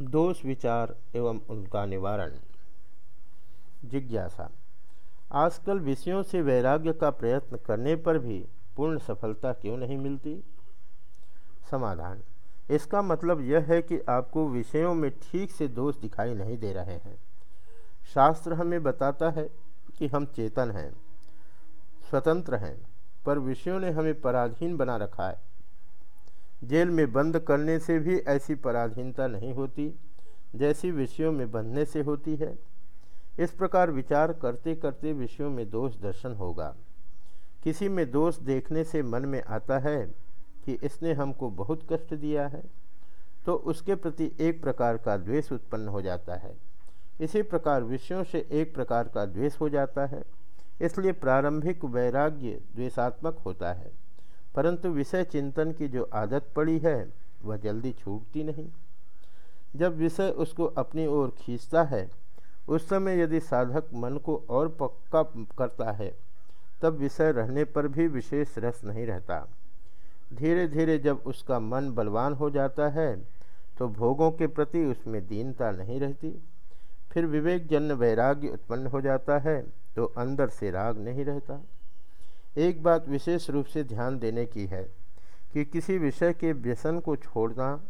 दोष विचार एवं उनका निवारण। जिज्ञासा। आजकल विषयों से वैराग्य का प्रयत्न करने पर भी पूर्ण सफलता क्यों नहीं मिलती? समाधान। इसका मतलब यह है कि आपको विषयों में ठीक से दोष दिखाई नहीं दे रहे हैं। शास्त्र हमें बताता है कि हम चेतन हैं, स्वतंत्र हैं, पर विषयों ने हमें पराधीन बना रखा है। जेल में बंद करने से भी ऐसी पराधीनता नहीं होती, जैसी विषयों में बंधने से होती है। इस प्रकार विचार करते करते विषयों में दोष दर्शन होगा। किसी में दोष देखने से मन में आता है कि इसने हमको बहुत कष्ट दिया है तो उसके प्रति एक प्रकार का द्वेष उत्पन्न हो जाता है। इसी प्रकार विषयों से एक प्रकार का द्वेष हो जाता है, इसलिए प्रारंभिक वैराग्य द्वेषात्मक होता है। परंतु विषय चिंतन की जो आदत पड़ी है, वह जल्दी छूटती नहीं। जब विषय उसको अपनी ओर खींचता है, उस समय यदि साधक मन को और पक्का करता है, तब विषय रहने पर भी विशेष रस नहीं रहता। धीरे धीरे जब उसका मन बलवान हो जाता है तो भोगों के प्रति उसमें दीनता नहीं रहती। फिर विवेक जन्य वैराग्य उत्पन्न हो जाता है तो अंदर से राग नहीं रहता। एक बात विशेष रूप से ध्यान देने की है कि किसी विषय के व्यसन को छोड़ना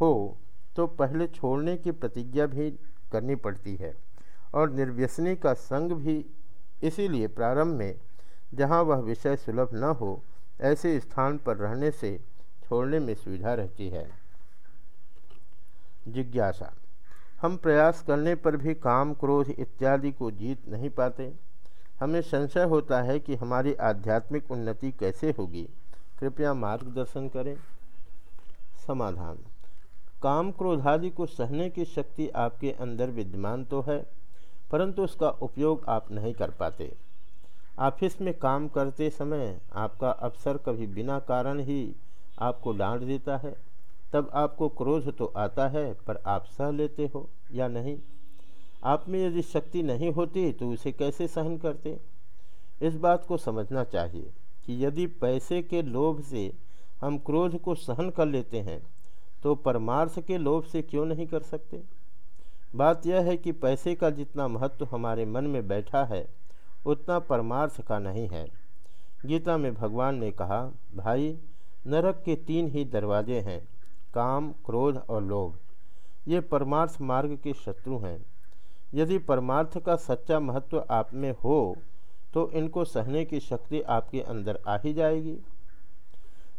हो तो पहले छोड़ने की प्रतिज्ञा भी करनी पड़ती है और निर्व्यसनी का संग भी इसीलिए प्रारंभ में जहाँ वह विषय सुलभ न हो, ऐसे स्थान पर रहने से छोड़ने में सुविधा रहती है। जिज्ञासा। हम प्रयास करने पर भी काम, क्रोध इत्यादि को जीत नहीं पाते। हमें संशय होता है कि हमारी आध्यात्मिक उन्नति कैसे होगी। कृपया मार्गदर्शन करें। समाधान। काम क्रोधादि को सहने की शक्ति आपके अंदर विद्यमान तो है, परंतु उसका उपयोग आप नहीं कर पाते। ऑफ़िस में काम करते समय आपका अफसर कभी बिना कारण ही आपको डांट देता है। तब आपको क्रोध तो आता है, पर आप सह लेते हो या नहीं? आप में यदि शक्ति नहीं होती तो उसे कैसे सहन करते? इस बात को समझना चाहिए कि यदि पैसे के लोभ से हम क्रोध को सहन कर लेते हैं तो परमार्थ के लोभ से क्यों नहीं कर सकते? बात यह है कि पैसे का जितना महत्व हमारे मन में बैठा है, उतना परमार्थ का नहीं है। गीता में भगवान ने कहा, भाई, नरक के तीन ही दरवाजे हैं, काम, क्रोध और लोभ। ये परमार्थ मार्ग के शत्रु हैं। यदि परमार्थ का सच्चा महत्व आप में हो तो इनको सहने की शक्ति आपके अंदर आ ही जाएगी।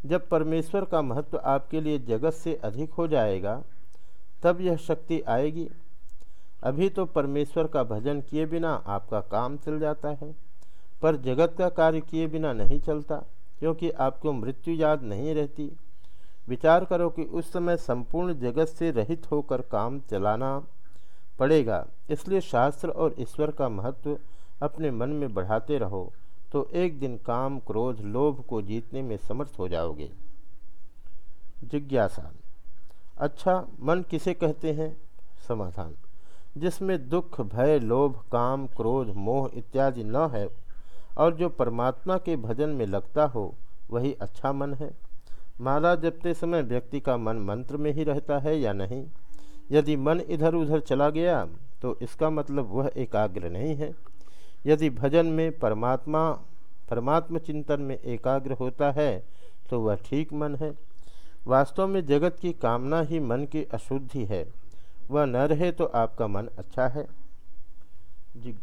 जब परमेश्वर का महत्व आपके लिए जगत से अधिक हो जाएगा, तब यह शक्ति आएगी। अभी तो परमेश्वर का भजन किए बिना आपका काम चल जाता है, पर जगत का कार्य किए बिना नहीं चलता, क्योंकि आपको मृत्यु याद नहीं रहती। विचार करो कि उस समय संपूर्ण जगत से रहित होकर काम चलाना पड़ेगा। इसलिए शास्त्र और ईश्वर का महत्व अपने मन में बढ़ाते रहो तो एक दिन काम, क्रोध, लोभ को जीतने में समर्थ हो जाओगे। जिज्ञासा। अच्छा मन किसे कहते हैं? समाधान। जिसमें दुख, भय, लोभ, काम, क्रोध, मोह इत्यादि न है, और जो परमात्मा के भजन में लगता हो, वही अच्छा मन है। माला जपते समय व्यक्ति का मन मंत्र में ही रहता है या नहीं? यदि मन इधर उधर चला गया तो इसका मतलब वह एकाग्र नहीं है। यदि भजन में परमात्मा परमात्मा चिंतन में एकाग्र होता है तो वह ठीक मन है। वास्तव में जगत की कामना ही मन की अशुद्धि है। वह न रहे तो आपका मन अच्छा है। जी।